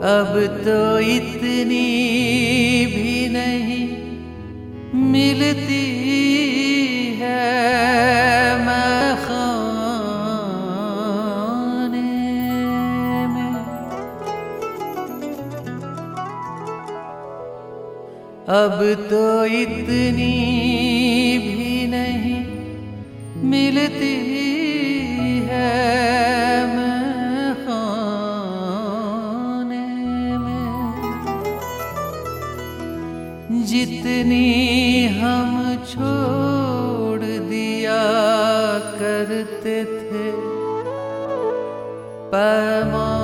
अब तो इतनी भी नहीं मिलती है अब तो इतनी भी नहीं मिलती जितनी हम छोड़ दिया करते थे, पैमाने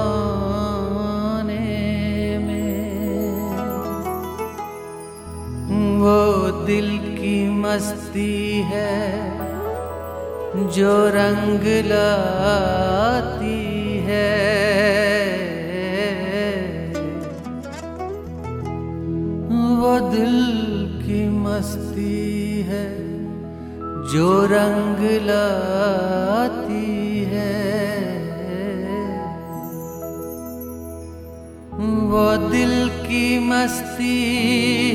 में वो दिल की मस्ती है जो रंग लाती है। वो दिल की मस्ती है, जो रंग लाती है। वो दिल की मस्ती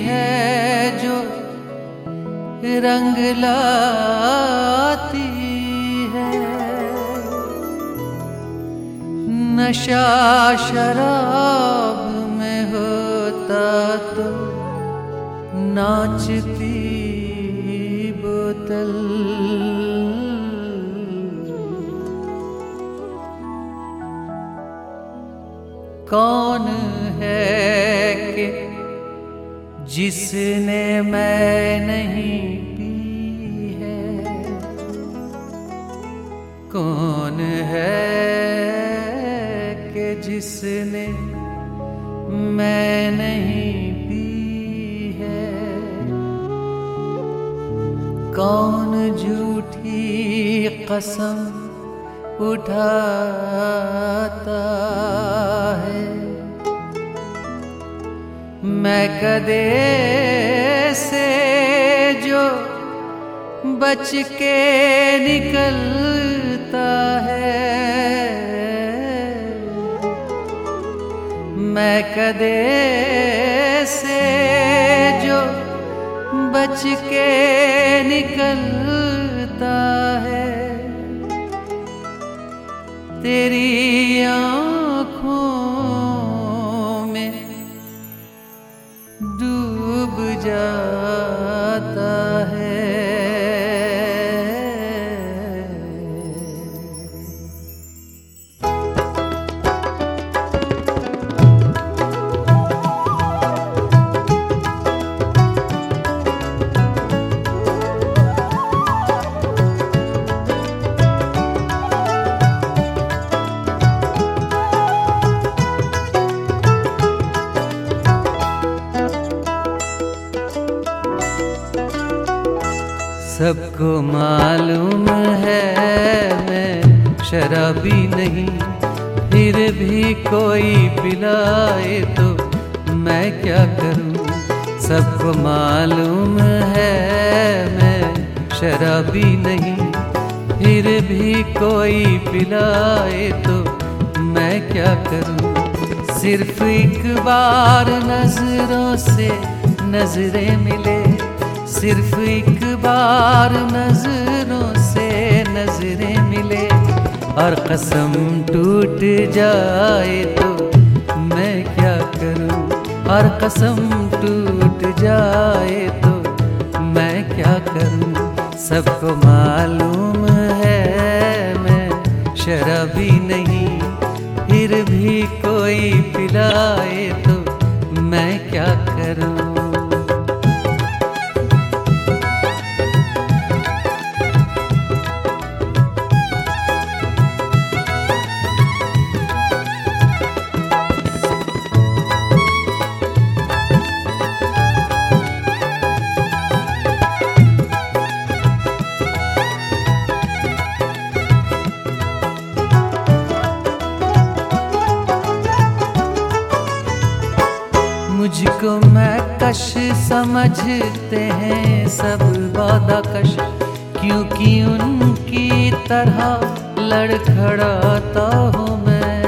है, जो रंग लाती है। नशा शराब में होता तो नाचती बोतल। कौन है कि जिसने मैं नहीं पी है? कौन है कि जिसने मैं नहीं कौन झूठी कसम उठाता है? मैं कदे से जो बच के निकलता है? मैं कदे बच के निकलता है। तेरी आँखों सबको मालूम है, मैं शराबी नहीं, फिर भी कोई पिलाए तो मैं क्या करूँ? सबको मालूम है, मैं शराबी नहीं, फिर भी कोई पिलाए तो मैं क्या करूँ? सिर्फ़ एक बार नज़रों से नज़रें मिले, सिर्फ़ एक बार नज़रों से नज़रें मिले और कसम टूट जाए तो मैं क्या करूँ? और कसम टूट जाए तो मैं क्या करूँ? सबको मालूम है मैं शराबी नहीं, फिर भी कोई पिलाए तो मैं क्या करूँ? समझते हैं सब कश क्योंकि उनकी तरह लड़खड़ाता हूँ मैं।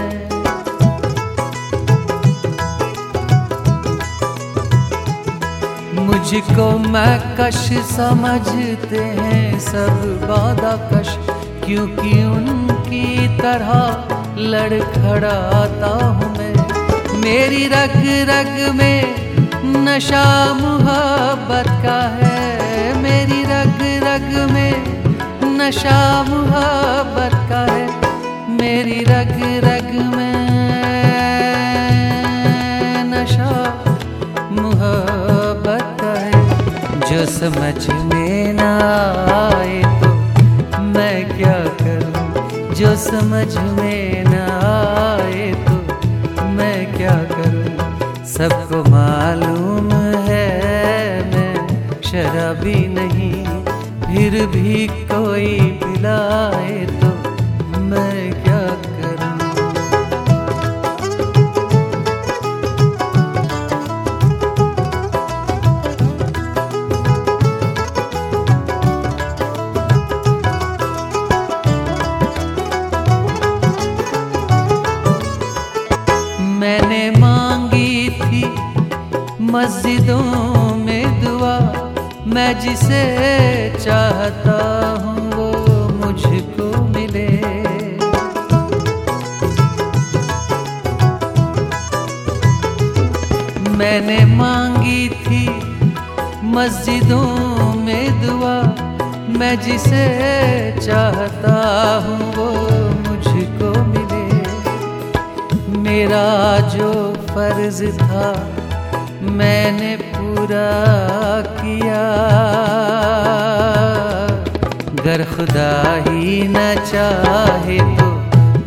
मुझको मैं कश समझते हैं सब कश क्योंकि उनकी तरह लड़खड़ाता हूँ मैं। मेरी रग रग में नशा मुहब्बत का है। मेरी रग रग में नशा मुहब्बत का है। मेरी रग रग में नशा मुहब्बत का है। जो समझ में ना आए तो मैं क्या करूँ? जो समझ में ना आए तो मैं क्या करूँ? सबको शराबी नहीं फिर भी कोई पिलाए तो मैं क्या करूँ? मैंने मांगी थी मस्जिदों मैं जिसे चाहता हूँ, वो मुझको मिले। मैंने मांगी थी मस्जिदों में दुआ, मैं जिसे चाहता हूँ, वो मुझको मिले। मेरा जो फ़र्ज़ था मैंने पूरा किया। गर खुदा ही न चाहे तो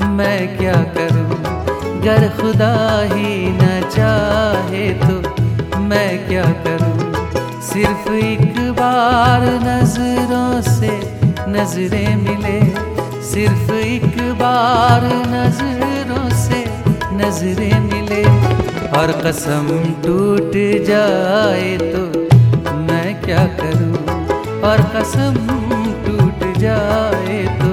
मैं क्या करूँ? गर खुदा ही न चाहे तो मैं क्या करूँ? सिर्फ़ एक बार नज़रों से नज़रें मिले। सिर्फ़ एक बार नज़रों से नज़रें मिले। और कसम टूट जाए तो मैं क्या करूँ? और कसम टूट जाए तो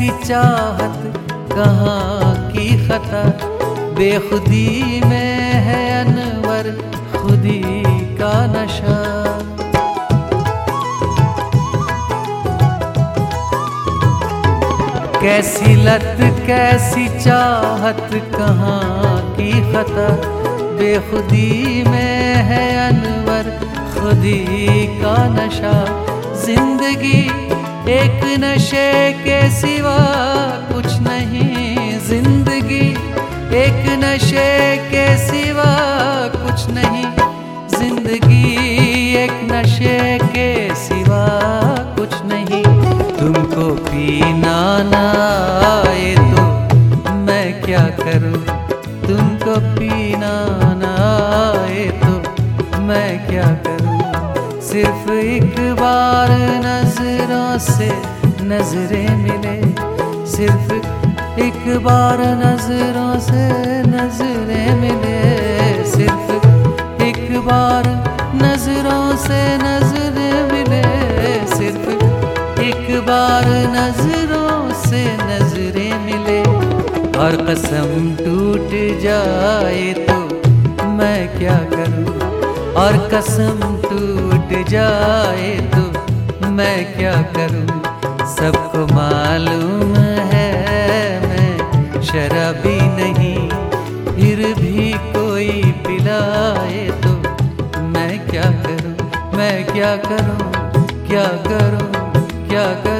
कैसी चाहत कहाँ की खता? बेखुदी में है अनवर, खुदी का नशा। कैसी लत, कैसी चाहत कहाँ की खता? बेखुदी में है अनवर, खुदी का नशा। ज़िंदगी एक नशे के सिवा कुछ नहीं, ज़िंदगी। एक नशे के सिवा कुछ नहीं, ज़िंदगी। एक नशे के सिवा कुछ नहीं। तुमको पीना ना आए तो मैं क्या करूँ? तुमको पीना ना आए तो मैं क्या करूँ? सिर्फ़ एक बार नज़रों से नज़रें मिले, सिर्फ़ एक बार नज़रों से नज़रें मिले, सिर्फ़ एक बार नज़रों से नज़रें मिले, सिर्फ़ एक बार नज़रों से नज़रें मिले। और कसम टूट जाए तो मैं क्या करूँ? और कसम टूट जाए तो मैं क्या करूँ? सबको मालूम है मैं शराबी नहीं, फिर भी कोई पिलाए तो मैं क्या करूँ? मैं क्या करूँ? क्या करूँ? क्या करूँ?